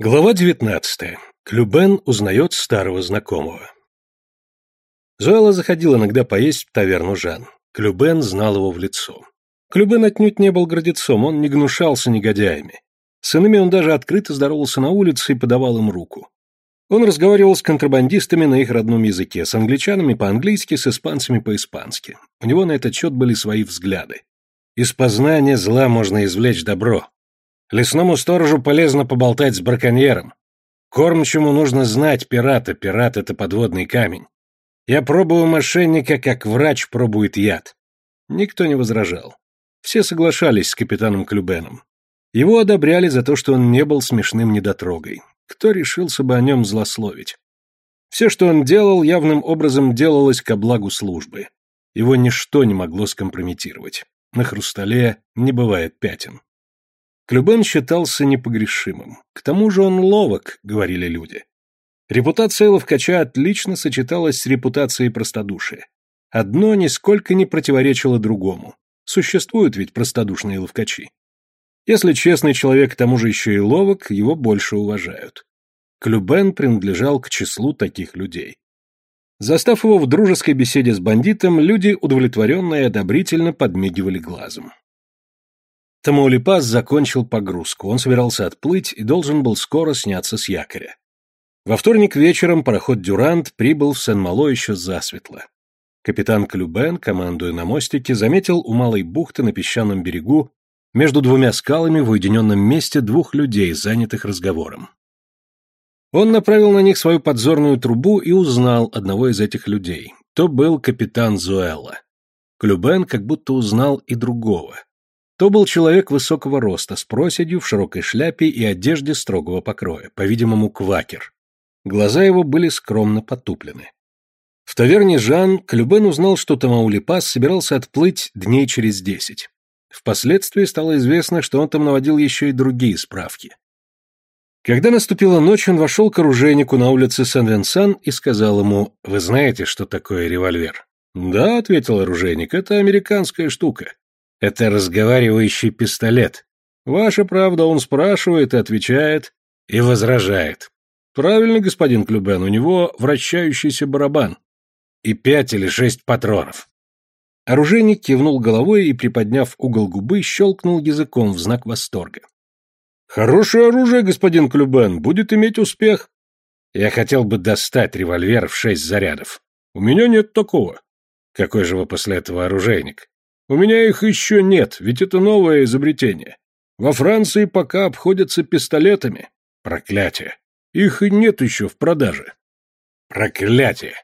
Глава 19. Клюбен узнает старого знакомого. Зоэла заходил иногда поесть в таверну Жан. Клюбен знал его в лицо. Клюбен отнюдь не был гордецом, он не гнушался негодяями. С иными он даже открыто здоровался на улице и подавал им руку. Он разговаривал с контрабандистами на их родном языке, с англичанами по-английски, с испанцами по-испански. У него на этот счет были свои взгляды. Из познания зла можно извлечь добро, Лесному сторожу полезно поболтать с браконьером. Кормчему нужно знать пирата, пират — это подводный камень. Я пробую мошенника, как врач пробует яд. Никто не возражал. Все соглашались с капитаном Клюбеном. Его одобряли за то, что он не был смешным недотрогой. Кто решился бы о нем злословить? Все, что он делал, явным образом делалось ко благу службы. Его ничто не могло скомпрометировать. На хрустале не бывает пятен. Клюбен считался непогрешимым. К тому же он ловок, говорили люди. Репутация ловкача отлично сочеталась с репутацией простодушия. Одно нисколько не противоречило другому. Существуют ведь простодушные ловкачи. Если честный человек к тому же еще и ловок, его больше уважают. Клюбен принадлежал к числу таких людей. Застав его в дружеской беседе с бандитом, люди удовлетворенно и одобрительно подмигивали глазом. Тамаулипас закончил погрузку, он собирался отплыть и должен был скоро сняться с якоря. Во вторник вечером пароход «Дюрант» прибыл в Сен-Мало еще засветло. Капитан Клюбен, командуя на мостике, заметил у малой бухты на песчаном берегу между двумя скалами в уединенном месте двух людей, занятых разговором. Он направил на них свою подзорную трубу и узнал одного из этих людей. То был капитан Зуэлла. Клюбен как будто узнал и другого. То был человек высокого роста, с проседью, в широкой шляпе и одежде строгого покроя, по-видимому, квакер. Глаза его были скромно потуплены. В таверне Жан Клюбен узнал, что Тамаулипас собирался отплыть дней через десять. Впоследствии стало известно, что он там наводил еще и другие справки. Когда наступила ночь, он вошел к оружейнику на улице Сан-Венсан и сказал ему, «Вы знаете, что такое револьвер?» «Да», — ответил оружейник, — «это американская штука. Это разговаривающий пистолет. Ваша правда, он спрашивает и отвечает, и возражает. Правильно, господин Клюбен, у него вращающийся барабан. И пять или шесть патронов. Оружейник кивнул головой и, приподняв угол губы, щелкнул языком в знак восторга. «Хорошее оружие, господин Клюбен, будет иметь успех. Я хотел бы достать револьвер в шесть зарядов. У меня нет такого. Какой же вы после этого оружейник? У меня их еще нет, ведь это новое изобретение. Во Франции пока обходятся пистолетами. Проклятие. Их и нет еще в продаже. Проклятие.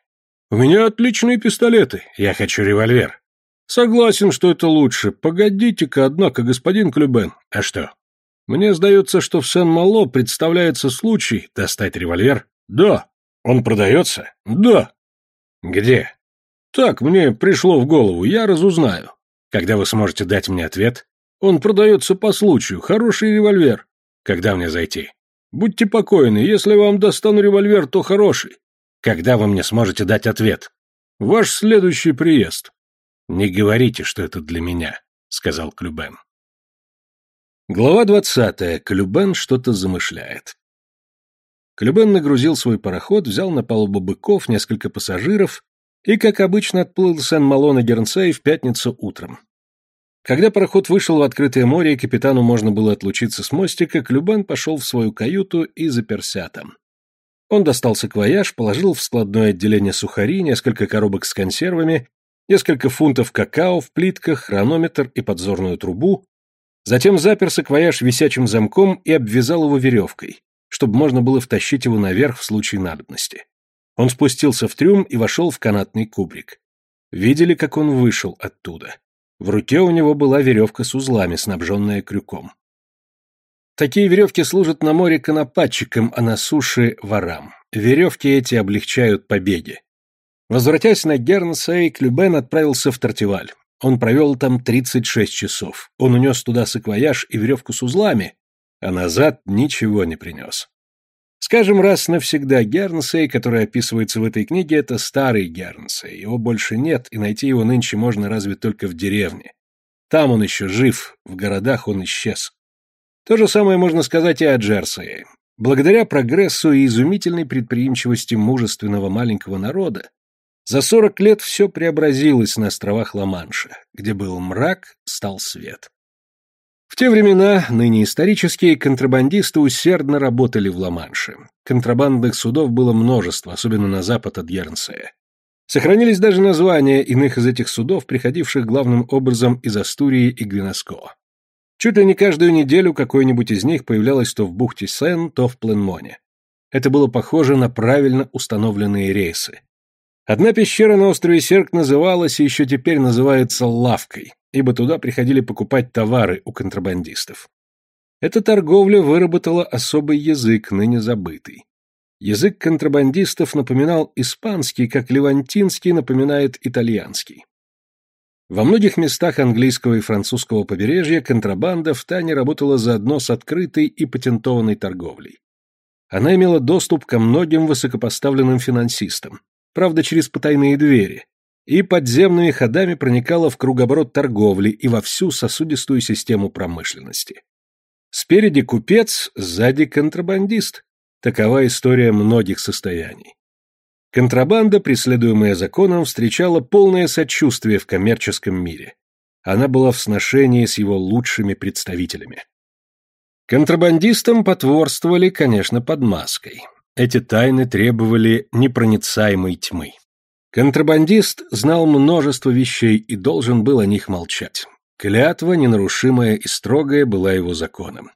У меня отличные пистолеты. Я хочу револьвер. Согласен, что это лучше. Погодите-ка, однако, господин Клюбен. А что? Мне сдается, что в Сен-Мало представляется случай достать револьвер. Да. Он продается? Да. Где? Так, мне пришло в голову, я разузнаю. Когда вы сможете дать мне ответ? Он продается по случаю, хороший револьвер. Когда мне зайти? Будьте покойны, если вам достану револьвер, то хороший. Когда вы мне сможете дать ответ? Ваш следующий приезд. Не говорите, что это для меня, сказал Клюбен. Глава двадцатая. Клюбен что-то замышляет. Клюбен нагрузил свой пароход, взял на палубу быков, несколько пассажиров и, как обычно, отплыл Сен-Мало на Гернсей в пятницу утром. Когда пароход вышел в открытое море капитану можно было отлучиться с мостика, Клюбан пошел в свою каюту и заперся там. Он достал саквояж, положил в складное отделение сухари, несколько коробок с консервами, несколько фунтов какао в плитках, хронометр и подзорную трубу, затем запер саквояж висячим замком и обвязал его веревкой, чтобы можно было втащить его наверх в случае надобности. Он спустился в трюм и вошел в канатный кубрик. Видели, как он вышел оттуда. В руке у него была веревка с узлами, снабженная крюком. Такие веревки служат на море конопатчикам, а на суше – ворам. Веревки эти облегчают побеги. Возвратясь на Гернсей, Клюбен отправился в Тартиваль. Он провел там 36 часов. Он унес туда саквояж и веревку с узлами, а назад ничего не принес. Скажем раз навсегда, Гернсей, который описывается в этой книге, это старый Гернсей. Его больше нет, и найти его нынче можно разве только в деревне. Там он еще жив, в городах он исчез. То же самое можно сказать и о Джерсее. Благодаря прогрессу и изумительной предприимчивости мужественного маленького народа, за сорок лет все преобразилось на островах Ла-Манша, где был мрак, стал свет. В те времена, ныне исторические, контрабандисты усердно работали в Ла-Манше. Контрабандных судов было множество, особенно на запад от Гернсея. Сохранились даже названия иных из этих судов, приходивших главным образом из Астурии и Гвиноско. Чуть ли не каждую неделю какой-нибудь из них появлялось то в бухте Сен, то в Пленмоне. Это было похоже на правильно установленные рейсы. Одна пещера на острове Серк называлась и еще теперь называется Лавкой, ибо туда приходили покупать товары у контрабандистов. Эта торговля выработала особый язык, ныне забытый. Язык контрабандистов напоминал испанский, как левантинский напоминает итальянский. Во многих местах английского и французского побережья контрабанда в Тане работала заодно с открытой и патентованной торговлей. Она имела доступ ко многим высокопоставленным финансистам, правда через потайные двери, и подземными ходами проникала в кругоборот торговли и во всю сосудистую систему промышленности. Спереди купец, сзади контрабандист. Такова история многих состояний. Контрабанда, преследуемая законом, встречала полное сочувствие в коммерческом мире. Она была в сношении с его лучшими представителями. Контрабандистам потворствовали, конечно, под маской. Эти тайны требовали непроницаемой тьмы. Контрабандист знал множество вещей и должен был о них молчать. Клятва, ненарушимая и строгая, была его законом.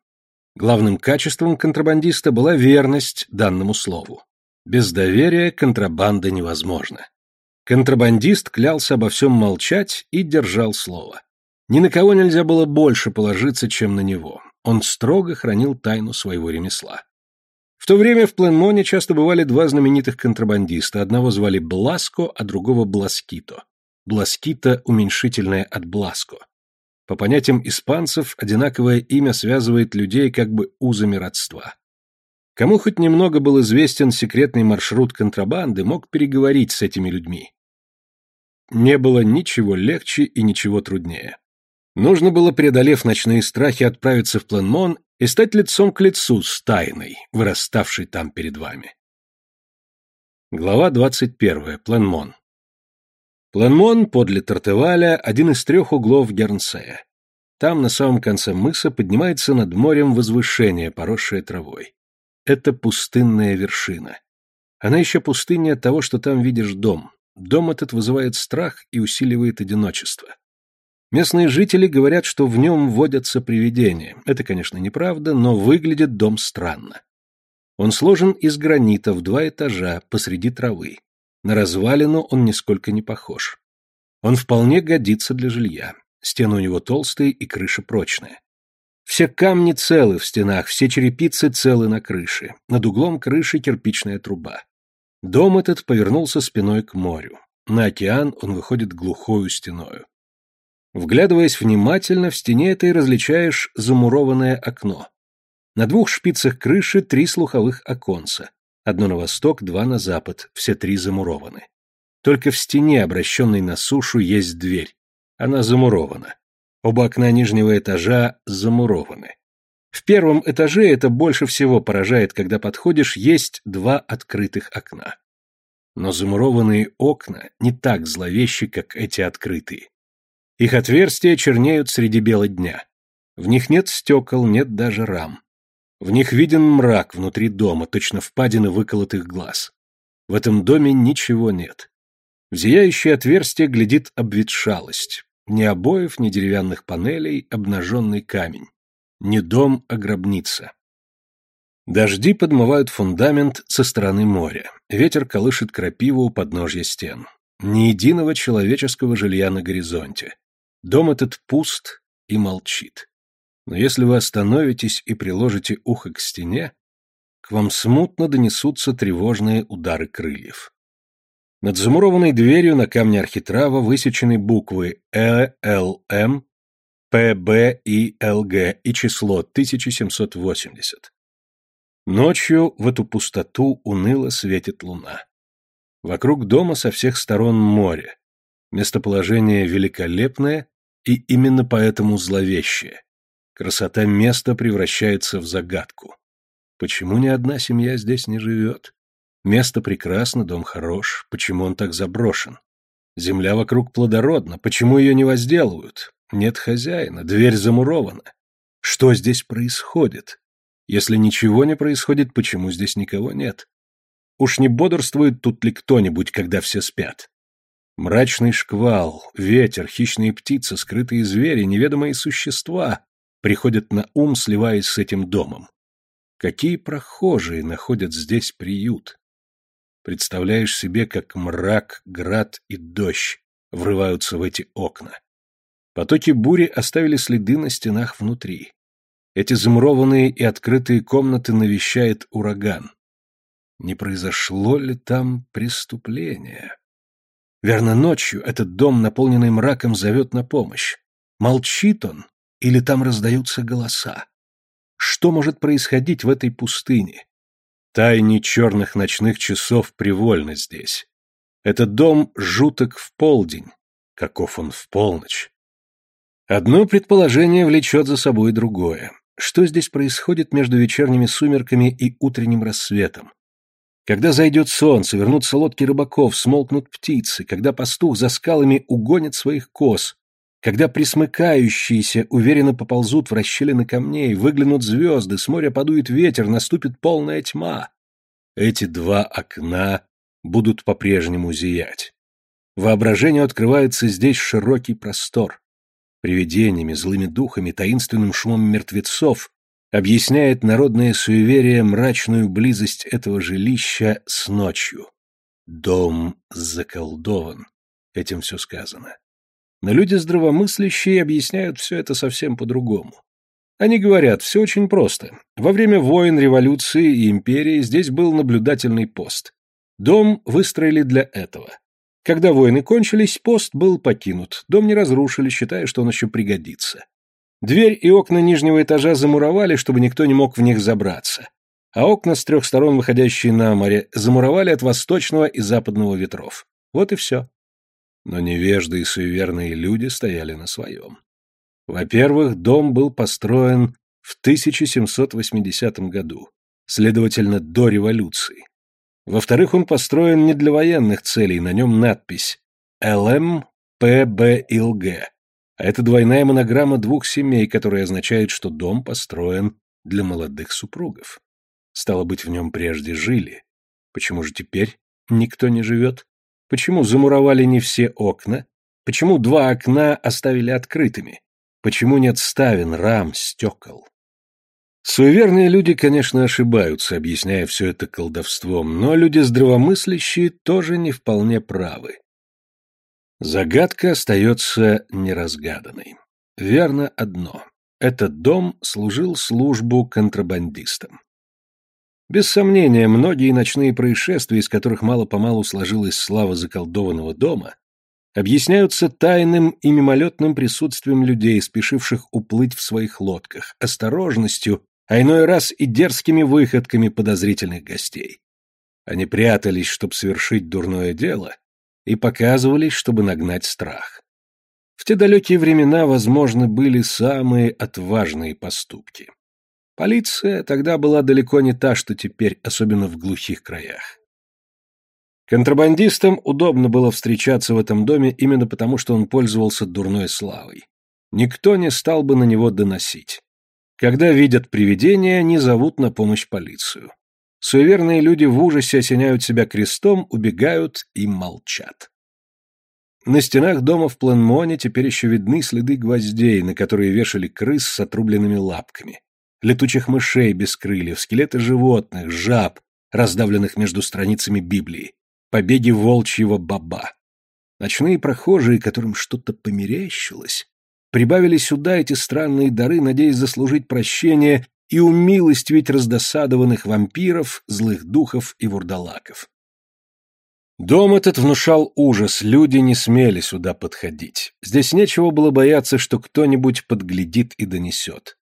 Главным качеством контрабандиста была верность данному слову. Без доверия контрабанда невозможна. Контрабандист клялся обо всем молчать и держал слово. Ни на кого нельзя было больше положиться, чем на него. Он строго хранил тайну своего ремесла. В то время в Пленмоне часто бывали два знаменитых контрабандиста. Одного звали Бласко, а другого Бласкито. Бласкито – уменьшительное от Бласко. По понятиям испанцев, одинаковое имя связывает людей как бы узами родства. Кому хоть немного был известен секретный маршрут контрабанды, мог переговорить с этими людьми. Не было ничего легче и ничего труднее. Нужно было, преодолев ночные страхи, отправиться в Пленмон и стать лицом к лицу с тайной, выраставшей там перед вами. Глава 21. Пленмон. Пленмон подле Тартеваля – один из трех углов Гернсея. Там, на самом конце мыса, поднимается над морем возвышение, поросшее травой. Это пустынная вершина. Она еще пустыннее от того, что там видишь дом. Дом этот вызывает страх и усиливает одиночество. Местные жители говорят, что в нем водятся привидения. Это, конечно, неправда, но выглядит дом странно. Он сложен из гранита в два этажа посреди травы. На развалину он нисколько не похож. Он вполне годится для жилья. Стены у него толстые и крыша прочная. Все камни целы в стенах, все черепицы целы на крыше. Над углом крыши кирпичная труба. Дом этот повернулся спиной к морю. На океан он выходит глухою стеною. Вглядываясь внимательно, в стене этой различаешь замурованное окно. На двух шпицах крыши три слуховых оконца. Одно на восток, два на запад, все три замурованы. Только в стене, обращенной на сушу, есть дверь. Она замурована. Оба окна нижнего этажа замурованы. В первом этаже это больше всего поражает, когда подходишь, есть два открытых окна. Но замурованные окна не так зловещи, как эти открытые. Их отверстия чернеют среди бела дня. В них нет стекол, нет даже рам. В них виден мрак внутри дома, точно впадины выколотых глаз. В этом доме ничего нет. В зияющее отверстие глядит обветшалость, ни обоев, ни деревянных панелей, обнаженный камень. Не дом, а гробница. Дожди подмывают фундамент со стороны моря. Ветер колышет крапиву у подножья стен. Ни единого человеческого жилья на горизонте. Дом этот пуст и молчит. Но если вы остановитесь и приложите ухо к стене, к вам смутно донесутся тревожные удары крыльев. Над замурованной дверью на камне архитрава высечены буквы Э, Л, М, П, Б и Л, Г и число 1780. Ночью в эту пустоту уныло светит луна. Вокруг дома со всех сторон море. Местоположение великолепное и именно поэтому зловещее. Красота места превращается в загадку. Почему ни одна семья здесь не живет? Место прекрасно, дом хорош. Почему он так заброшен? Земля вокруг плодородна. Почему ее не возделывают? Нет хозяина, дверь замурована. Что здесь происходит? Если ничего не происходит, почему здесь никого нет? Уж не бодрствует тут ли кто-нибудь, когда все спят? Мрачный шквал, ветер, хищные птицы, скрытые звери, неведомые существа приходят на ум, сливаясь с этим домом. Какие прохожие находят здесь приют? Представляешь себе, как мрак, град и дождь врываются в эти окна. Потоки бури оставили следы на стенах внутри. Эти замурованные и открытые комнаты навещает ураган. Не произошло ли там преступление? Верно, ночью этот дом, наполненный мраком, зовет на помощь. Молчит он, или там раздаются голоса? Что может происходить в этой пустыне? Тайне черных ночных часов привольно здесь. Этот дом жуток в полдень, каков он в полночь. Одно предположение влечет за собой другое. Что здесь происходит между вечерними сумерками и утренним рассветом? Когда зайдет солнце, вернутся лодки рыбаков, смолкнут птицы, когда пастух за скалами угонит своих коз, когда присмыкающиеся уверенно поползут в расщелины камней, выглянут звезды, с моря подует ветер, наступит полная тьма. Эти два окна будут по-прежнему зиять. Воображению открывается здесь широкий простор. Привидениями, злыми духами, таинственным шумом мертвецов объясняет народное суеверие мрачную близость этого жилища с ночью. Дом заколдован. Этим все сказано. Но люди здравомыслящие объясняют все это совсем по-другому. Они говорят, все очень просто. Во время войн, революции и империи здесь был наблюдательный пост. Дом выстроили для этого. Когда войны кончились, пост был покинут. Дом не разрушили, считая, что он еще пригодится. Дверь и окна нижнего этажа замуровали, чтобы никто не мог в них забраться. А окна с трех сторон, выходящие на море, замуровали от восточного и западного ветров. Вот и все. Но невежды и суеверные люди стояли на своем. Во-первых, дом был построен в 1780 году, следовательно, до революции. Во-вторых, он построен не для военных целей, на нем надпись «ЛМ ПБИЛГ», а это двойная монограмма двух семей, которая означает, что дом построен для молодых супругов. Стало быть, в нем прежде жили. Почему же теперь никто не живет? Почему замуровали не все окна? Почему два окна оставили открытыми? Почему нет ставен, рам, стекол? Суеверные люди, конечно, ошибаются, объясняя все это колдовством, но люди здравомыслящие тоже не вполне правы. Загадка остается неразгаданной. Верно одно. Этот дом служил службу контрабандистам. Без сомнения, многие ночные происшествия, из которых мало-помалу сложилась слава заколдованного дома, объясняются тайным и мимолетным присутствием людей, спешивших уплыть в своих лодках, осторожностью, а иной раз и дерзкими выходками подозрительных гостей. Они прятались, чтобы совершить дурное дело, и показывались, чтобы нагнать страх. В те далекие времена, возможно, были самые отважные поступки. Полиция тогда была далеко не та, что теперь, особенно в глухих краях. Контрабандистам удобно было встречаться в этом доме именно потому, что он пользовался дурной славой. Никто не стал бы на него доносить. Когда видят привидения, не зовут на помощь полицию. Суеверные люди в ужасе осеняют себя крестом, убегают и молчат. На стенах дома в Пленмоне теперь еще видны следы гвоздей, на которые вешали крыс с отрубленными лапками, летучих мышей без крыльев, скелеты животных, жаб, раздавленных между страницами Библии, побеги волчьего баба. Ночные прохожие, которым что-то померещилось, прибавили сюда эти странные дары, надеясь заслужить прощение и умилостивить раздосадованных вампиров, злых духов и вурдалаков. Дом этот внушал ужас, люди не смели сюда подходить. Здесь нечего было бояться, что кто-нибудь подглядит и донесет.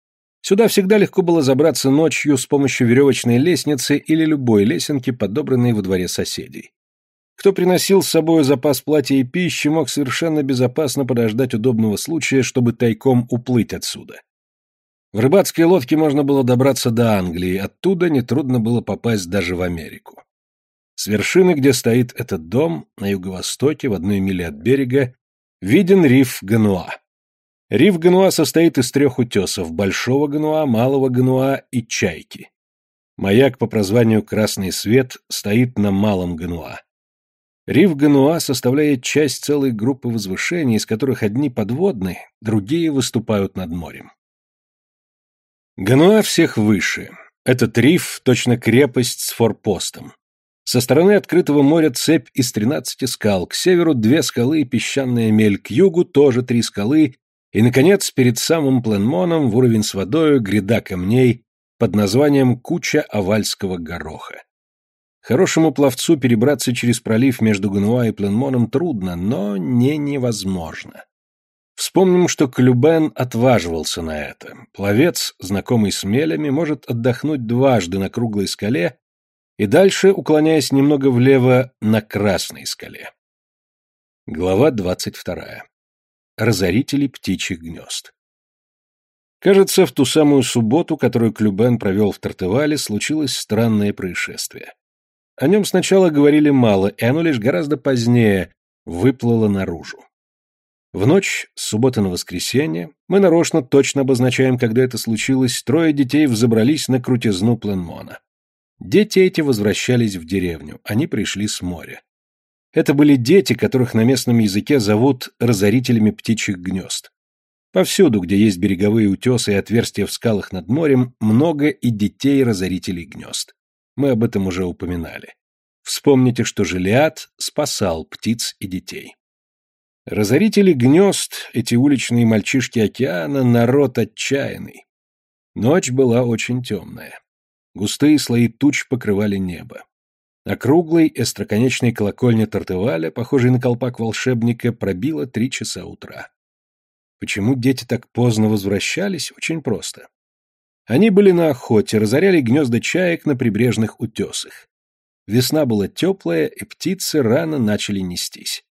Сюда всегда легко было забраться ночью с помощью веревочной лестницы или любой лесенки, подобранной во дворе соседей. Кто приносил с собой запас платья и пищи, мог совершенно безопасно подождать удобного случая, чтобы тайком уплыть отсюда. В рыбацкой лодке можно было добраться до Англии, оттуда нетрудно было попасть даже в Америку. С вершины, где стоит этот дом, на юго-востоке, в одной миле от берега, виден риф Гануа. Риф Гануа состоит из трех утесов – Большого Гануа, Малого Гануа и Чайки. Маяк по прозванию «Красный свет» стоит на Малом Гануа. Риф Гануа составляет часть целой группы возвышений, из которых одни подводны, другие выступают над морем. Гануа всех выше. Этот риф – точно крепость с форпостом. Со стороны открытого моря цепь из 13 скал, к северу две скалы и песчаная мель, к югу тоже три скалы, и, наконец, перед самым Пленмоном в уровень с водою гряда камней под названием «Куча овальского гороха». Хорошему пловцу перебраться через пролив между Гануа и Пленмоном трудно, но не невозможно. Вспомним, что Клюбен отваживался на это. Пловец, знакомый с мелями, может отдохнуть дважды на круглой скале и дальше, уклоняясь немного влево, на красной скале. Глава двадцать вторая. Разорители птичьих гнезд. Кажется, в ту самую субботу, которую Клюбен провел в Тартевале, случилось странное происшествие. О нем сначала говорили мало, и оно лишь гораздо позднее выплыло наружу. В ночь с субботы на воскресенье, мы нарочно точно обозначаем, когда это случилось, трое детей взобрались на крутизну Пленмона. Дети эти возвращались в деревню, они пришли с моря. Это были дети, которых на местном языке зовут разорителями птичьих гнезд. Повсюду, где есть береговые утесы и отверстия в скалах над морем, много и детей-разорителей гнезд. Мы об этом уже упоминали. Вспомните, что Желиад спасал птиц и детей. Разорители гнезд, эти уличные мальчишки океана, народ отчаянный. Ночь была очень темная. Густые слои туч покрывали небо. На круглой эстроконечной колокольне Тартеваля, похожей на колпак волшебника, пробило три часа утра. Почему дети так поздно возвращались? Очень просто. Они были на охоте, разоряли гнезда чаек на прибрежных утесах. Весна была теплая, и птицы рано начали нестись.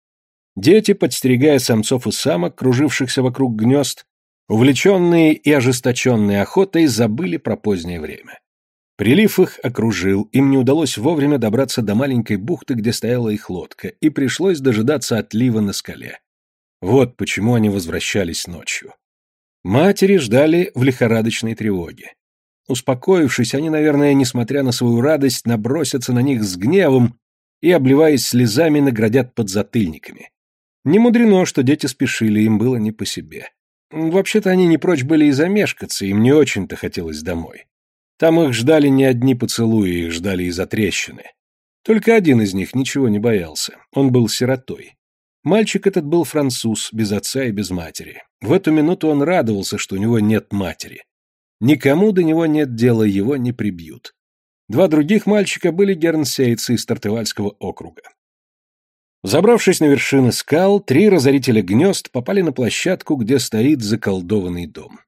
Дети, подстерегая самцов и самок, кружившихся вокруг гнезд, увлеченные и ожесточенные охотой, забыли про позднее время. Прилив их окружил, им не удалось вовремя добраться до маленькой бухты, где стояла их лодка, и пришлось дожидаться отлива на скале. Вот почему они возвращались ночью. Матери ждали в лихорадочной тревоге. Успокоившись, они, наверное, несмотря на свою радость, набросятся на них с гневом и, обливаясь слезами, наградят подзатыльниками. Не мудрено, что дети спешили, им было не по себе. Вообще-то они не прочь были и замешкаться, им не очень-то хотелось домой. Там их ждали не одни поцелуи, их ждали и затрещины. Только один из них ничего не боялся. Он был сиротой. Мальчик этот был француз, без отца и без матери. В эту минуту он радовался, что у него нет матери. Никому до него нет дела, его не прибьют. Два других мальчика были гернсейцы из Тартывальского округа. Забравшись на вершины скал, три разорителя гнезд попали на площадку, где стоит заколдованный дом.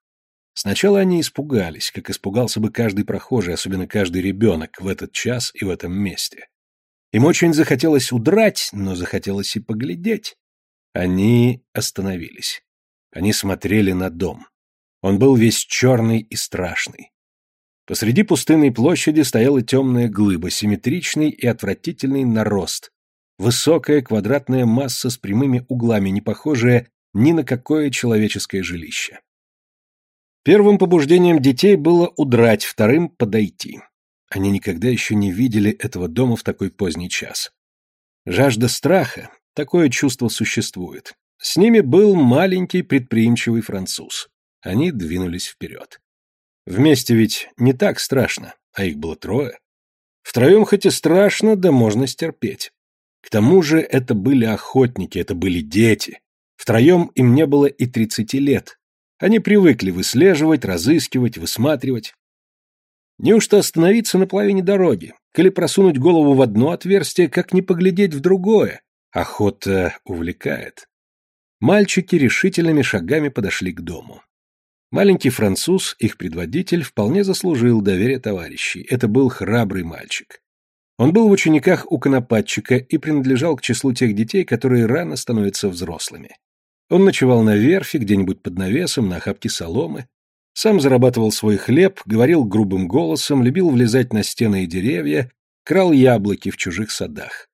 Сначала они испугались, как испугался бы каждый прохожий, особенно каждый ребенок в этот час и в этом месте. Им очень захотелось удрать, но захотелось и поглядеть. Они остановились. Они смотрели на дом. Он был весь черный и страшный. Посреди пустынной площади стояла темная глыба, симметричный и отвратительный нарост. Высокая квадратная масса с прямыми углами, не похожая ни на какое человеческое жилище. Первым побуждением детей было удрать, вторым — подойти. Они никогда еще не видели этого дома в такой поздний час. Жажда страха, такое чувство существует. С ними был маленький предприимчивый француз. Они двинулись вперед. Вместе ведь не так страшно, а их было трое. Втроем хоть и страшно, да можно стерпеть. К тому же это были охотники, это были дети. Втроем им не было и тридцати лет. Они привыкли выслеживать, разыскивать, высматривать. Неужто остановиться на половине дороги? Коли просунуть голову в одно отверстие, как не поглядеть в другое? Охота увлекает. Мальчики решительными шагами подошли к дому. Маленький француз, их предводитель, вполне заслужил доверие товарищей. Это был храбрый мальчик. Он был в учениках у конопатчика и принадлежал к числу тех детей, которые рано становятся взрослыми. Он ночевал на верфи, где-нибудь под навесом, на охапке соломы. Сам зарабатывал свой хлеб, говорил грубым голосом, любил влезать на стены и деревья, крал яблоки в чужих садах.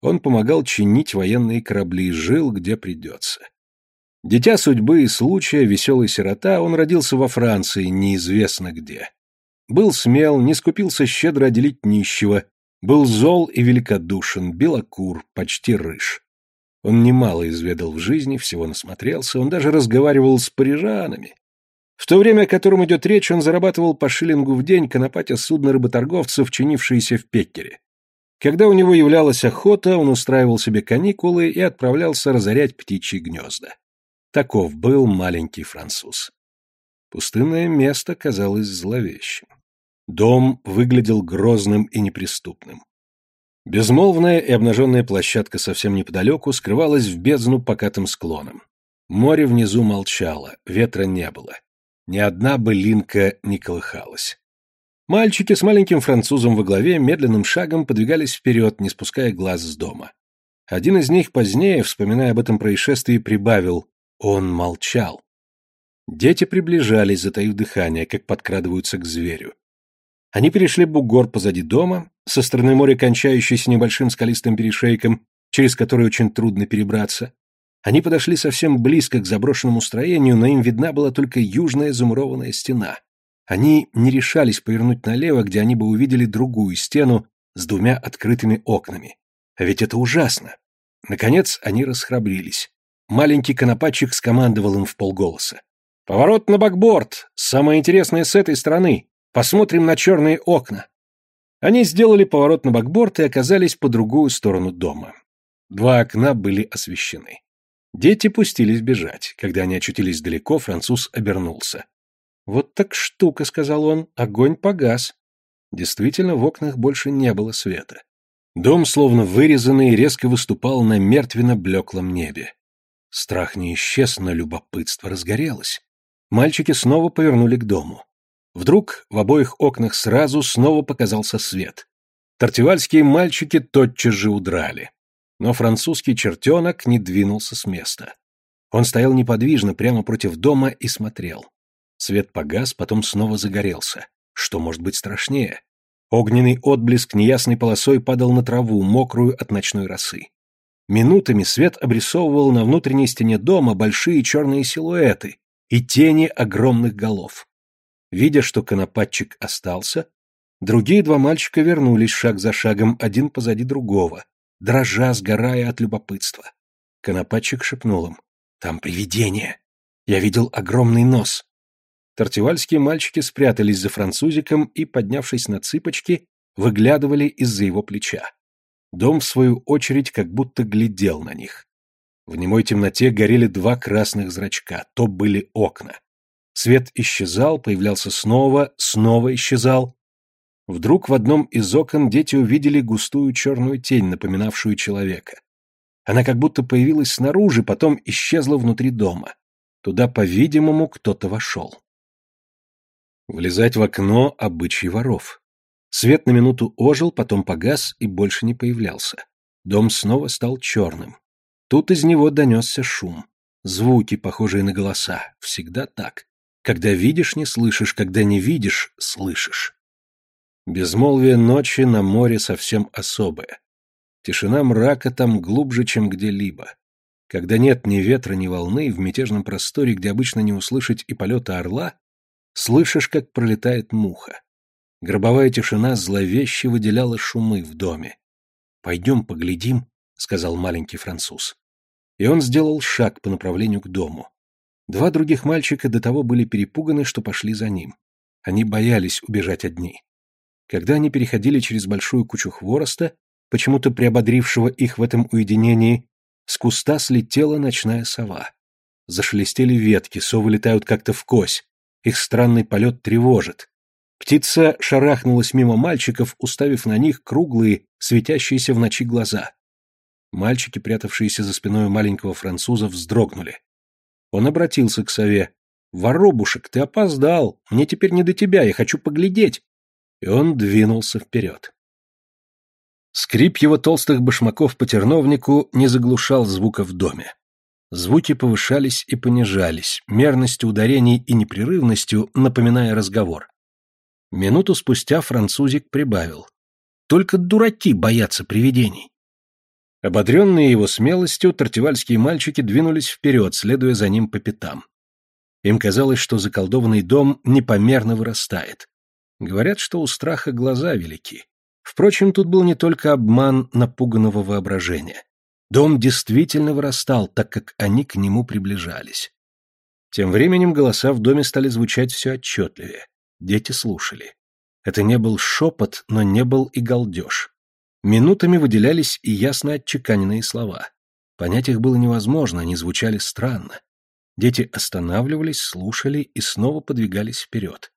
Он помогал чинить военные корабли, жил где придется. Дитя судьбы и случая, веселый сирота, он родился во Франции, неизвестно где. Был смел, не скупился щедро отделить нищего, был зол и великодушен, белокур, почти рыж. Он немало изведал в жизни, всего насмотрелся, он даже разговаривал с парижанами. В то время, о котором идет речь, он зарабатывал по шиллингу в день, конопатя судно рыботорговцев, чинившиеся в Пеккере. Когда у него являлась охота, он устраивал себе каникулы и отправлялся разорять птичьи гнезда. Таков был маленький француз. Пустынное место казалось зловещим. Дом выглядел грозным и неприступным. Безмолвная и обнаженная площадка совсем неподалеку скрывалась в бездну покатым склоном. Море внизу молчало, ветра не было. Ни одна былинка не колыхалась. Мальчики с маленьким французом во главе медленным шагом подвигались вперед, не спуская глаз с дома. Один из них позднее, вспоминая об этом происшествии, прибавил «Он молчал». Дети приближались, затаив дыхание, как подкрадываются к зверю. Они перешли бугор позади дома, со стороны моря кончающийся небольшим скалистым перешейком, через который очень трудно перебраться. Они подошли совсем близко к заброшенному строению, но им видна была только южная замурованная стена. Они не решались повернуть налево, где они бы увидели другую стену с двумя открытыми окнами. А ведь это ужасно. Наконец они расхрабрились. Маленький конопатчик скомандовал им в полголоса. «Поворот на бакборд! Самое интересное с этой стороны! Посмотрим на черные окна!» Они сделали поворот на бакборд и оказались по другую сторону дома. Два окна были освещены. Дети пустились бежать. Когда они очутились далеко, француз обернулся. «Вот так штука», — сказал он, — «огонь погас». Действительно, в окнах больше не было света. Дом, словно вырезанный, резко выступал на мертвенно-блеклом небе. Страх не исчез, но любопытство разгорелось. Мальчики снова повернули к дому. Вдруг в обоих окнах сразу снова показался свет. Тортивальские мальчики тотчас же удрали. Но французский чертенок не двинулся с места. Он стоял неподвижно прямо против дома и смотрел. Свет погас, потом снова загорелся. Что может быть страшнее? Огненный отблеск неясной полосой падал на траву, мокрую от ночной росы. Минутами свет обрисовывал на внутренней стене дома большие черные силуэты и тени огромных голов. Видя, что конопатчик остался, другие два мальчика вернулись шаг за шагом, один позади другого, дрожа, сгорая от любопытства. Конопатчик шепнул им. «Там привидение! Я видел огромный нос!» Тортивальские мальчики спрятались за французиком и, поднявшись на цыпочки, выглядывали из-за его плеча. Дом, в свою очередь, как будто глядел на них. В немой темноте горели два красных зрачка, то были окна. Свет исчезал, появлялся снова, снова исчезал. Вдруг в одном из окон дети увидели густую черную тень, напоминавшую человека. Она как будто появилась снаружи, потом исчезла внутри дома. Туда, по-видимому, кто-то вошел. Влезать в окно — обычай воров. Свет на минуту ожил, потом погас и больше не появлялся. Дом снова стал черным. Тут из него донесся шум. Звуки, похожие на голоса. Всегда так. Когда видишь, не слышишь, когда не видишь, слышишь. Безмолвие ночи на море совсем особое. Тишина мрака там глубже, чем где-либо. Когда нет ни ветра, ни волны, в мятежном просторе, где обычно не услышать и полета орла, Слышишь, как пролетает муха. Гробовая тишина зловеще выделяла шумы в доме. «Пойдем поглядим», — сказал маленький француз. И он сделал шаг по направлению к дому. Два других мальчика до того были перепуганы, что пошли за ним. Они боялись убежать одни. Когда они переходили через большую кучу хвороста, почему-то приободрившего их в этом уединении, с куста слетела ночная сова. Зашелестели ветки, совы летают как-то в кось, их странный полет тревожит. Птица шарахнулась мимо мальчиков, уставив на них круглые, светящиеся в ночи глаза. Мальчики, прятавшиеся за спиной маленького француза, вздрогнули. Он обратился к сове. «Воробушек, ты опоздал. Мне теперь не до тебя, я хочу поглядеть». И он двинулся вперед. Скрип его толстых башмаков по терновнику не заглушал звука в доме. Звуки повышались и понижались, мерностью ударений и непрерывностью, напоминая разговор. Минуту спустя французик прибавил. Только дураки боятся привидений. Ободренные его смелостью, тортивальские мальчики двинулись вперед, следуя за ним по пятам. Им казалось, что заколдованный дом непомерно вырастает. Говорят, что у страха глаза велики. Впрочем, тут был не только обман напуганного воображения. Дом действительно вырастал, так как они к нему приближались. Тем временем голоса в доме стали звучать все отчетливее. Дети слушали. Это не был шепот, но не был и галдеж. Минутами выделялись и ясно отчеканенные слова. Понять их было невозможно, они звучали странно. Дети останавливались, слушали и снова подвигались вперед.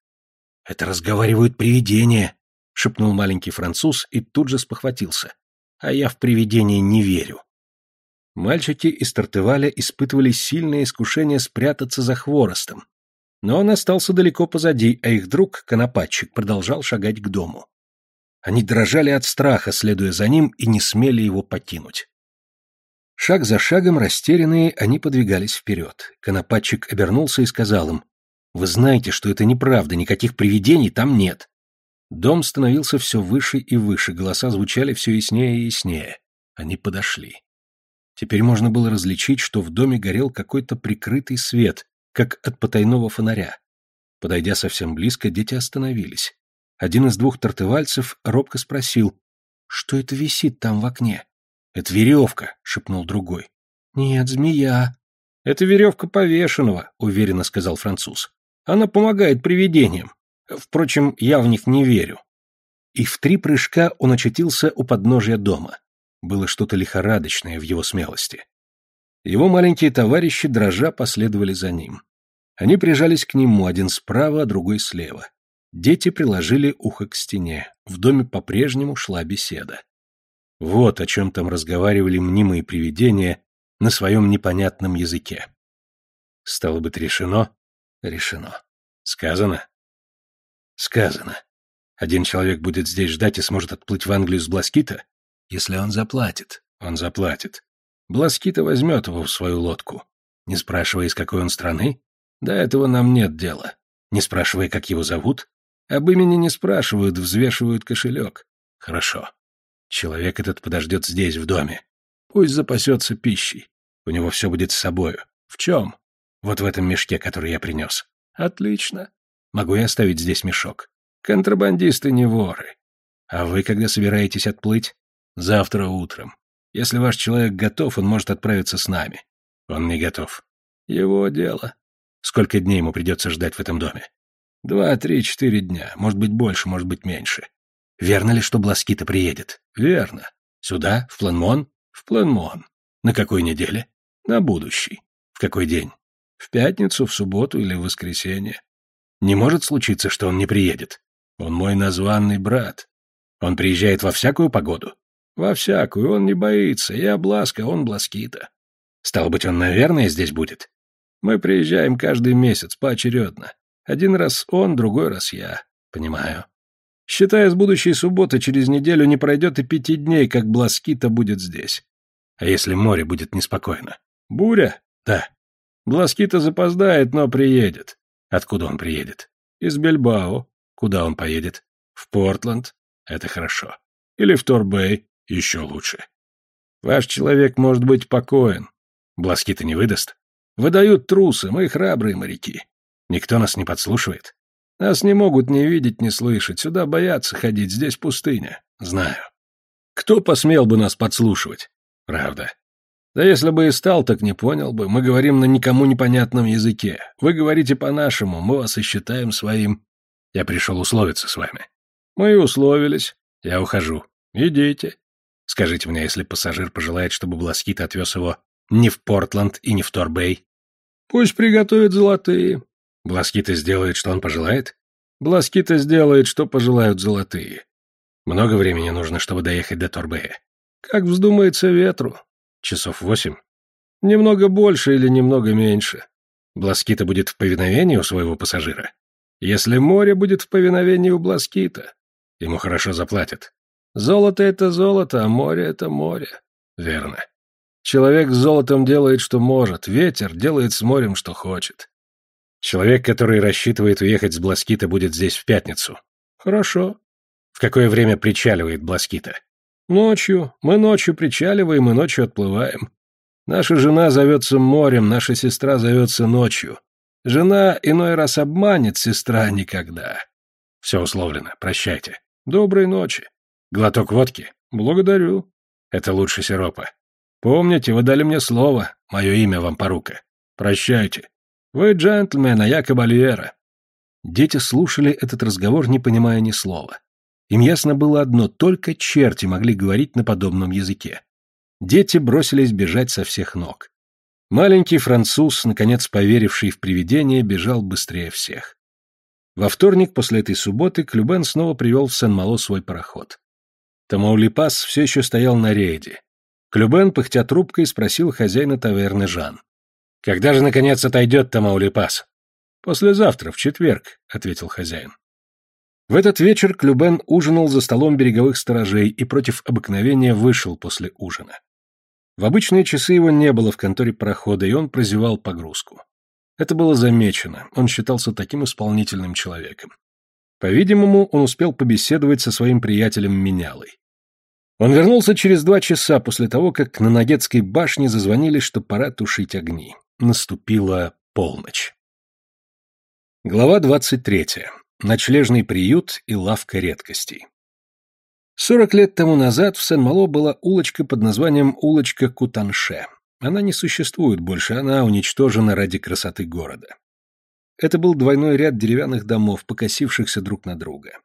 «Это разговаривают привидения», — шепнул маленький француз и тут же спохватился. «А я в привидения не верю». Мальчики из Тартываля испытывали сильное искушение спрятаться за хворостом. Но он остался далеко позади, а их друг, конопатчик, продолжал шагать к дому. Они дрожали от страха, следуя за ним, и не смели его покинуть. Шаг за шагом, растерянные, они подвигались вперед. Конопатчик обернулся и сказал им, «Вы знаете, что это неправда, никаких привидений там нет». Дом становился все выше и выше, голоса звучали все яснее и яснее. Они подошли. Теперь можно было различить, что в доме горел какой-то прикрытый свет, как от потайного фонаря. Подойдя совсем близко, дети остановились. Один из двух тортывальцев робко спросил, «Что это висит там в окне?» «Это веревка», — шепнул другой. «Нет, змея». «Это веревка повешенного», — уверенно сказал француз. «Она помогает привидениям. Впрочем, я в них не верю». И в три прыжка он очутился у подножия дома. Было что-то лихорадочное в его смелости. Его маленькие товарищи, дрожа, последовали за ним. Они прижались к нему, один справа, а другой слева. Дети приложили ухо к стене. В доме по-прежнему шла беседа. Вот о чем там разговаривали мнимые привидения на своем непонятном языке. Стало быть, решено? Решено. Сказано? Сказано. Один человек будет здесь ждать и сможет отплыть в Англию с Бласкита? Если он заплатит, он заплатит. Бласкита возьмет его в свою лодку. Не спрашивая, из какой он страны? До этого нам нет дела. Не спрашивая, как его зовут? Об имени не спрашивают, взвешивают кошелек. Хорошо. Человек этот подождет здесь, в доме. Пусть запасется пищей. У него все будет с собою. В чем? Вот в этом мешке, который я принес. Отлично. Могу я оставить здесь мешок? Контрабандисты не воры. А вы когда собираетесь отплыть? Завтра утром. Если ваш человек готов, он может отправиться с нами. Он не готов. Его дело. Сколько дней ему придется ждать в этом доме? Два, три, четыре дня. Может быть, больше, может быть, меньше. Верно ли, что Бласкита приедет? Верно. Сюда? В Планмон? В Планмон. На какой неделе? На будущий. В какой день? В пятницу, в субботу или в воскресенье. Не может случиться, что он не приедет. Он мой названный брат. Он приезжает во всякую погоду. Во всякую, он не боится. Я Бласка, он Бласкита. Стало быть, он, наверное, здесь будет. Мы приезжаем каждый месяц, поочередно. Один раз он, другой раз я. Понимаю. Считая с будущей субботы, через неделю не пройдет и пяти дней, как Бласкита будет здесь. А если море будет неспокойно? Буря? Да. Бласкита запоздает, но приедет. Откуда он приедет? Из Бельбао. Куда он поедет? В Портленд. Это хорошо. Или в Торбей. Еще лучше. Ваш человек может быть покоен. Бласки-то не выдаст. Выдают трусы, мы храбрые моряки. Никто нас не подслушивает. Нас не могут ни видеть, ни слышать. Сюда боятся ходить, здесь пустыня. Знаю. Кто посмел бы нас подслушивать? Правда. Да если бы и стал, так не понял бы. Мы говорим на никому непонятном языке. Вы говорите по-нашему, мы вас и считаем своим. Я пришел условиться с вами. Мы и условились. Я ухожу. Идите. Скажите мне, если пассажир пожелает, чтобы Бласкит отвез его не в Портленд и не в Торбей? Пусть приготовит золотые. Бласкита сделает, что он пожелает? Бласкита сделает, что пожелают золотые. Много времени нужно, чтобы доехать до Торбея. Как вздумается ветру. Часов восемь. Немного больше или немного меньше. Бласкита будет в повиновении у своего пассажира. Если море будет в повиновении у Бласкита, ему хорошо заплатят. Золото — это золото, а море — это море. Верно. Человек с золотом делает, что может, ветер делает с морем, что хочет. Человек, который рассчитывает уехать с Бласкита, будет здесь в пятницу. Хорошо. В какое время причаливает Бласкита? Ночью. Мы ночью причаливаем и ночью отплываем. Наша жена зовется морем, наша сестра зовется ночью. Жена иной раз обманет, сестра никогда. Все условлено, прощайте. Доброй ночи. Глоток водки? Благодарю. Это лучше сиропа. Помните, вы дали мне слово, мое имя вам порука. Прощайте. Вы джентльмен, а я кабальера. Дети слушали этот разговор, не понимая ни слова. Им ясно было одно, только черти могли говорить на подобном языке. Дети бросились бежать со всех ног. Маленький француз, наконец поверивший в привидение, бежал быстрее всех. Во вторник после этой субботы Клюбен снова привел в Сен-Мало свой пароход. Тамаулипас все еще стоял на рейде. Клюбен, пыхтя трубкой, спросил хозяина таверны Жан. «Когда же, наконец, отойдет Тамаулипас?» «Послезавтра, в четверг», — ответил хозяин. В этот вечер Клюбен ужинал за столом береговых сторожей и против обыкновения вышел после ужина. В обычные часы его не было в конторе парохода, и он прозевал погрузку. Это было замечено, он считался таким исполнительным человеком. По-видимому, он успел побеседовать со своим приятелем Менялой. Он вернулся через два часа после того, как на Нагетской башне зазвонили, что пора тушить огни. Наступила полночь. Глава двадцать третья. Ночлежный приют и лавка редкостей. Сорок лет тому назад в Сен-Мало была улочка под названием улочка Кутанше. Она не существует больше, она уничтожена ради красоты города. Это был двойной ряд деревянных домов, покосившихся друг на друга.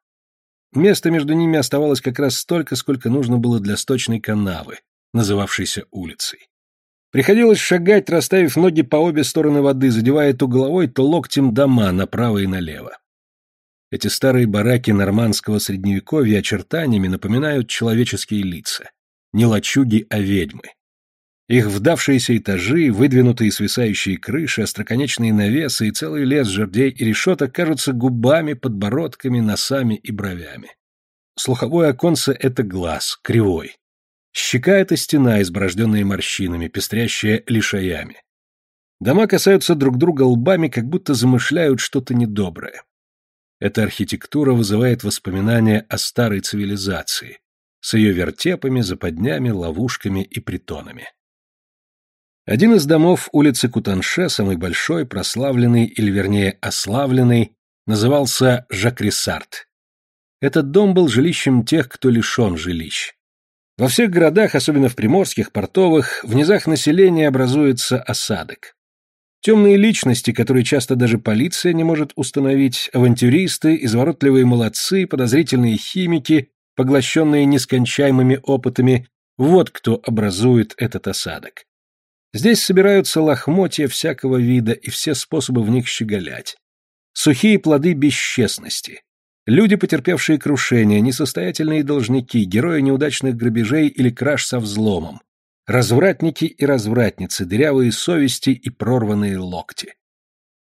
Места между ними оставалось как раз столько, сколько нужно было для сточной канавы, называвшейся улицей. Приходилось шагать, расставив ноги по обе стороны воды, задевая то головой, то локтем дома направо и налево. Эти старые бараки нормандского средневековья очертаниями напоминают человеческие лица. Не лачуги, а ведьмы. Их вдавшиеся этажи, выдвинутые свисающие крыши, остроконечные навесы и целый лес жердей и решеток кажутся губами, подбородками, носами и бровями. Слуховое оконце — это глаз, кривой. Щека — это стена, изборожденная морщинами, пестрящая лишаями. Дома касаются друг друга лбами, как будто замышляют что-то недоброе. Эта архитектура вызывает воспоминания о старой цивилизации, с ее вертепами, западнями, ловушками и притонами. Один из домов улицы Кутанше, самый большой, прославленный, или вернее ославленный, назывался Жакрисарт. Этот дом был жилищем тех, кто лишен жилищ. Во всех городах, особенно в приморских, портовых, в низах населения образуется осадок. Темные личности, которые часто даже полиция не может установить, авантюристы, изворотливые молодцы, подозрительные химики, поглощенные нескончаемыми опытами, вот кто образует этот осадок. Здесь собираются лохмотья всякого вида и все способы в них щеголять. Сухие плоды бесчестности. Люди, потерпевшие крушение, несостоятельные должники, герои неудачных грабежей или краж со взломом, Развратники и развратницы, дырявые совести и прорванные локти.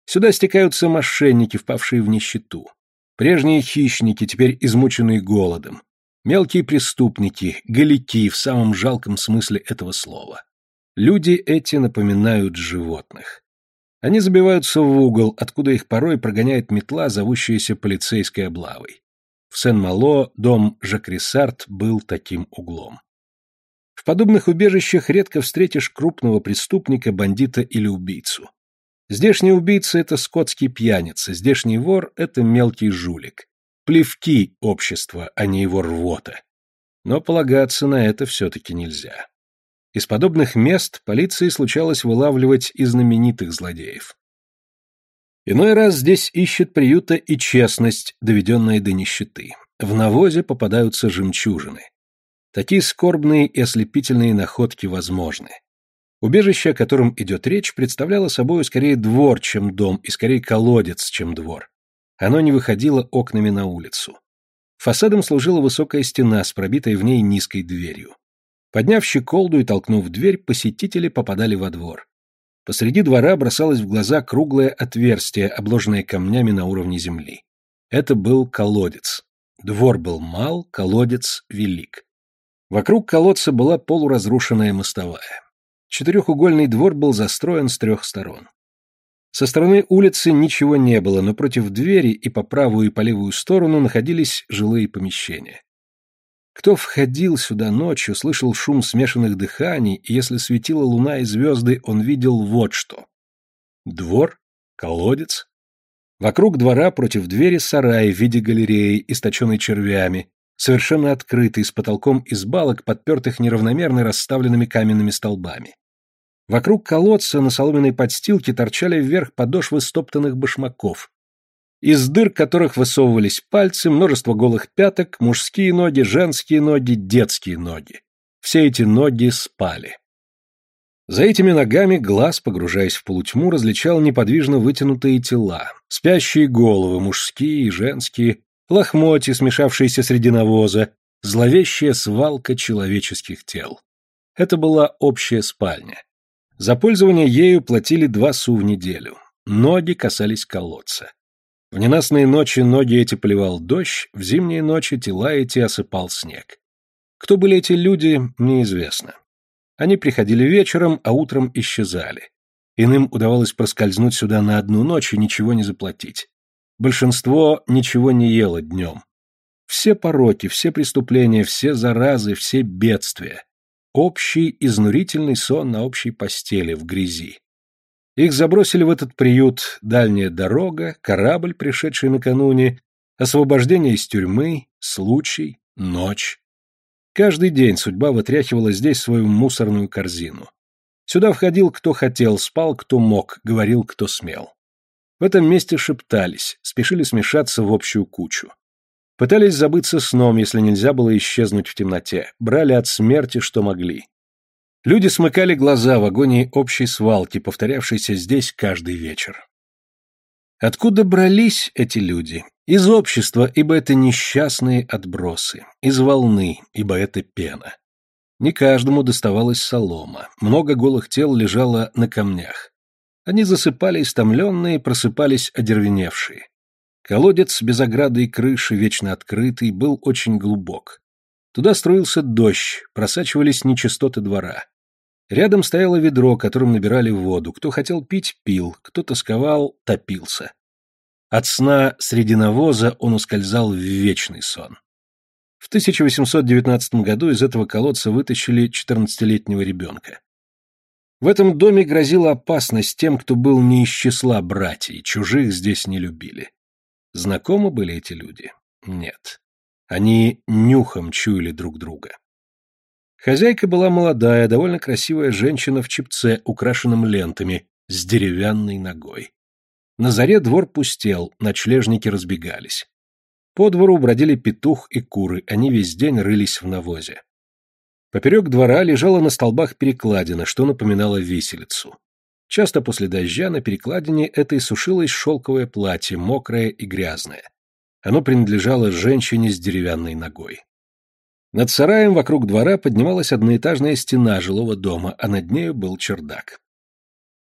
Сюда стекаются мошенники, впавшие в нищету. Прежние хищники, теперь измученные голодом. Мелкие преступники, галики в самом жалком смысле этого слова. Люди эти напоминают животных. Они забиваются в угол, откуда их порой прогоняет метла, зовущаяся полицейской облавой. В Сен-Мало дом Жакрисарт был таким углом. В подобных убежищах редко встретишь крупного преступника, бандита или убийцу. Здешний убийца — это скотский пьяница, здешний вор — это мелкий жулик. Плевки общества, а не его рвота. Но полагаться на это все-таки нельзя. Из подобных мест полиции случалось вылавливать и знаменитых злодеев. Иной раз здесь ищет приюта и честность, доведенная до нищеты. В навозе попадаются жемчужины. Такие скорбные и ослепительные находки возможны. Убежище, о котором идет речь, представляло собой скорее двор, чем дом, и скорее колодец, чем двор. Оно не выходило окнами на улицу. Фасадом служила высокая стена с пробитой в ней низкой дверью. Подняв щеколду и толкнув дверь, посетители попадали во двор. Посреди двора бросалось в глаза круглое отверстие, обложенное камнями на уровне земли. Это был колодец. Двор был мал, колодец велик. Вокруг колодца была полуразрушенная мостовая. Четырехугольный двор был застроен с трех сторон. Со стороны улицы ничего не было, но против двери и по правую и по левую сторону находились жилые помещения. Кто входил сюда ночью, слышал шум смешанных дыханий, и если светила луна и звезды, он видел вот что. Двор, колодец. Вокруг двора против двери сарай в виде галереи, источенной червями, совершенно открытый, с потолком из балок, подпертых неравномерно расставленными каменными столбами. Вокруг колодца на соломенной подстилке торчали вверх подошвы стоптанных башмаков, из дыр которых высовывались пальцы, множество голых пяток, мужские ноги, женские ноги, детские ноги. Все эти ноги спали. За этими ногами глаз, погружаясь в полутьму, различал неподвижно вытянутые тела, спящие головы, мужские и женские, лохмотья, смешавшиеся среди навоза, зловещая свалка человеческих тел. Это была общая спальня. За пользование ею платили два су в неделю. Ноги касались колодца. В ненастные ночи ноги эти поливал дождь, в зимние ночи тела эти осыпал снег. Кто были эти люди, неизвестно. Они приходили вечером, а утром исчезали. Иным удавалось проскользнуть сюда на одну ночь и ничего не заплатить. Большинство ничего не ело днем. Все пороки, все преступления, все заразы, все бедствия. Общий изнурительный сон на общей постели в грязи. Их забросили в этот приют дальняя дорога, корабль, пришедший накануне, освобождение из тюрьмы, случай, ночь. Каждый день судьба вытряхивала здесь свою мусорную корзину. Сюда входил кто хотел, спал кто мог, говорил кто смел. В этом месте шептались, спешили смешаться в общую кучу. Пытались забыться сном, если нельзя было исчезнуть в темноте, брали от смерти, что могли. Люди смыкали глаза в агонии общей свалки, повторявшейся здесь каждый вечер. Откуда брались эти люди? Из общества, ибо это несчастные отбросы, из волны, ибо это пена. Не каждому доставалась солома, много голых тел лежало на камнях. Они засыпали истомленные, просыпались одервеневшие. Колодец без ограды и крыши, вечно открытый, был очень глубок. Туда струился дождь, просачивались нечистоты двора. Рядом стояло ведро, которым набирали воду. Кто хотел пить – пил, кто тосковал – топился. От сна среди навоза он ускользал в вечный сон. В 1819 году из этого колодца вытащили 14-летнего ребенка. В этом доме грозила опасность тем, кто был не из числа братьев, чужих здесь не любили. Знакомы были эти люди? Нет. Они нюхом чуяли друг друга. Хозяйка была молодая, довольно красивая женщина в чепце, украшенном лентами, с деревянной ногой. На заре двор пустел, ночлежники разбегались. По двору бродили петух и куры, они весь день рылись в навозе. Поперек двора лежала на столбах перекладина, что напоминало виселицу. Часто после дождя на перекладине этой сушилось шелковое платье, мокрое и грязное. Оно принадлежало женщине с деревянной ногой. Над сараем вокруг двора поднималась одноэтажная стена жилого дома, а над нею был чердак.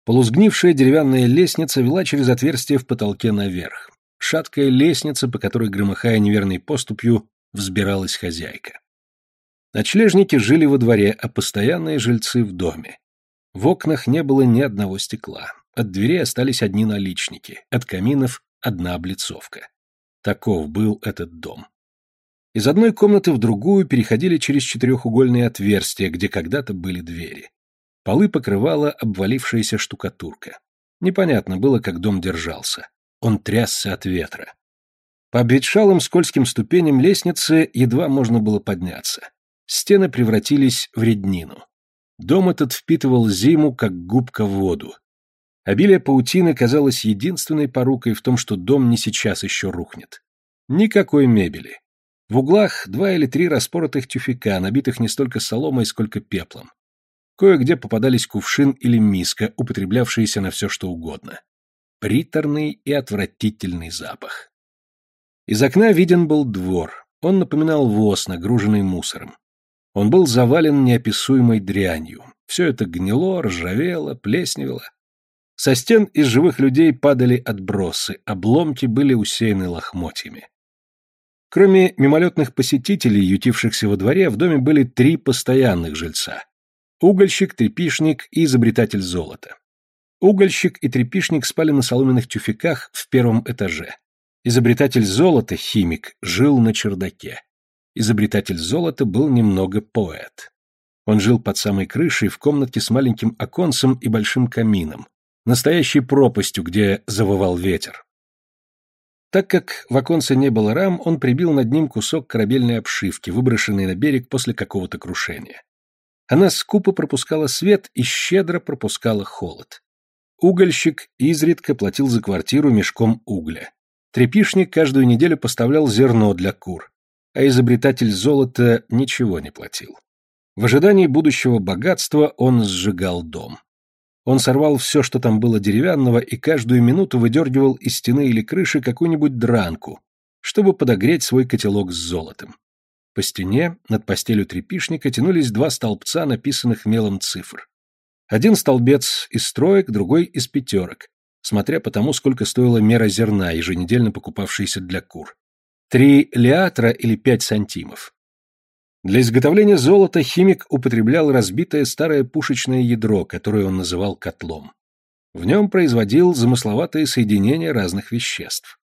Полузгнившая деревянная лестница вела через отверстие в потолке наверх. Шаткая лестница, по которой, громыхая неверной поступью, взбиралась хозяйка. Ночлежники жили во дворе, а постоянные жильцы в доме. В окнах не было ни одного стекла. От дверей остались одни наличники, от каминов одна облицовка. Таков был этот дом. Из одной комнаты в другую переходили через четырехугольные отверстия, где когда-то были двери. Полы покрывала обвалившаяся штукатурка. Непонятно было, как дом держался. Он трясся от ветра. По обветшалым скользким ступеням лестницы едва можно было подняться. Стены превратились в реднину. Дом этот впитывал зиму, как губка в воду. Обилие паутины казалось единственной порукой в том, что дом не сейчас еще рухнет. Никакой мебели. В углах два или три распоротых тюфяка, набитых не столько соломой, сколько пеплом. Кое-где попадались кувшин или миска, употреблявшиеся на все что угодно. Приторный и отвратительный запах. Из окна виден был двор. Он напоминал воз, нагруженный мусором. Он был завален неописуемой дрянью. Все это гнило, ржавело, плесневело. Со стен из живых людей падали отбросы, обломки были усеяны лохмотьями. Кроме мимолетных посетителей, ютившихся во дворе, в доме были три постоянных жильца. Угольщик, трепишник и изобретатель золота. Угольщик и трепишник спали на соломенных тюфяках в первом этаже. Изобретатель золота, химик, жил на чердаке. Изобретатель золота был немного поэт. Он жил под самой крышей в комнатке с маленьким оконцем и большим камином, настоящей пропастью, где завывал ветер. Так как в оконце не было рам, он прибил над ним кусок корабельной обшивки, выброшенный на берег после какого-то крушения. Она скупо пропускала свет и щедро пропускала холод. Угольщик изредка платил за квартиру мешком угля. Трепишник каждую неделю поставлял зерно для кур, а изобретатель золота ничего не платил. В ожидании будущего богатства он сжигал дом. Он сорвал все, что там было деревянного, и каждую минуту выдергивал из стены или крыши какую-нибудь дранку, чтобы подогреть свой котелок с золотом. По стене, над постелью трепишника, тянулись два столбца, написанных мелом цифр. Один столбец из строек, другой из пятерок, смотря по тому, сколько стоила мера зерна, еженедельно покупавшаяся для кур. Три лиатра или пять сантимов. Для изготовления золота химик употреблял разбитое старое пушечное ядро, которое он называл котлом. В нем производил замысловатые соединения разных веществ.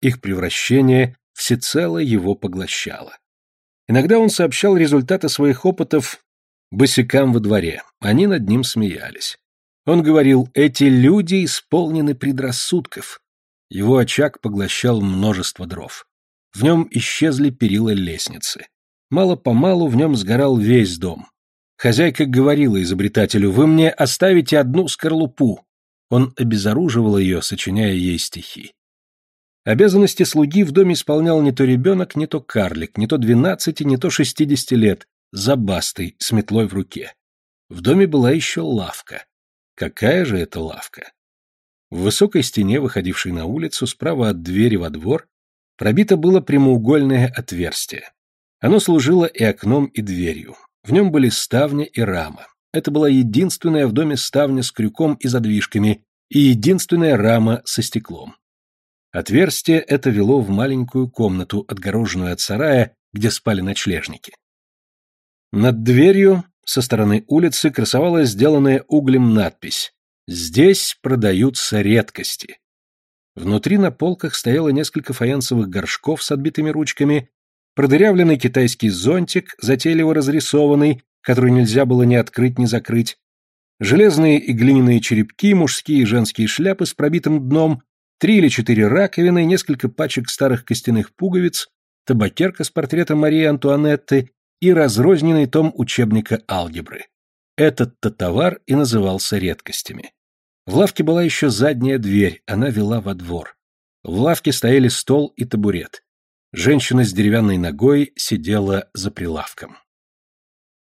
Их превращение всецело его поглощало. Иногда он сообщал результаты своих опытов босикам во дворе. Они над ним смеялись. Он говорил, эти люди исполнены предрассудков. Его очаг поглощал множество дров. В нем исчезли перила лестницы. Мало-помалу в нем сгорал весь дом. Хозяйка говорила изобретателю, вы мне оставите одну скорлупу. Он обезоруживал ее, сочиняя ей стихи. Обязанности слуги в доме исполнял не то ребенок, не то карлик, не то двенадцати, не то шестидесяти лет, забастый, с метлой в руке. В доме была еще лавка. Какая же это лавка? В высокой стене, выходившей на улицу, справа от двери во двор, пробито было прямоугольное отверстие. Оно служило и окном, и дверью. В нем были ставня и рама. Это была единственная в доме ставня с крюком и задвижками и единственная рама со стеклом. Отверстие это вело в маленькую комнату, отгороженную от сарая, где спали ночлежники. Над дверью со стороны улицы красовалась сделанная углем надпись «Здесь продаются редкости». Внутри на полках стояло несколько фаянсовых горшков с отбитыми ручками, продырявленный китайский зонтик, затейливо разрисованный, который нельзя было ни открыть, ни закрыть, железные и глиняные черепки, мужские и женские шляпы с пробитым дном, три или четыре раковины, несколько пачек старых костяных пуговиц, табакерка с портретом Марии Антуанетты и разрозненный том учебника алгебры. Этот-то товар и назывался редкостями. В лавке была еще задняя дверь, она вела во двор. В лавке стояли стол и табурет. Женщина с деревянной ногой сидела за прилавком.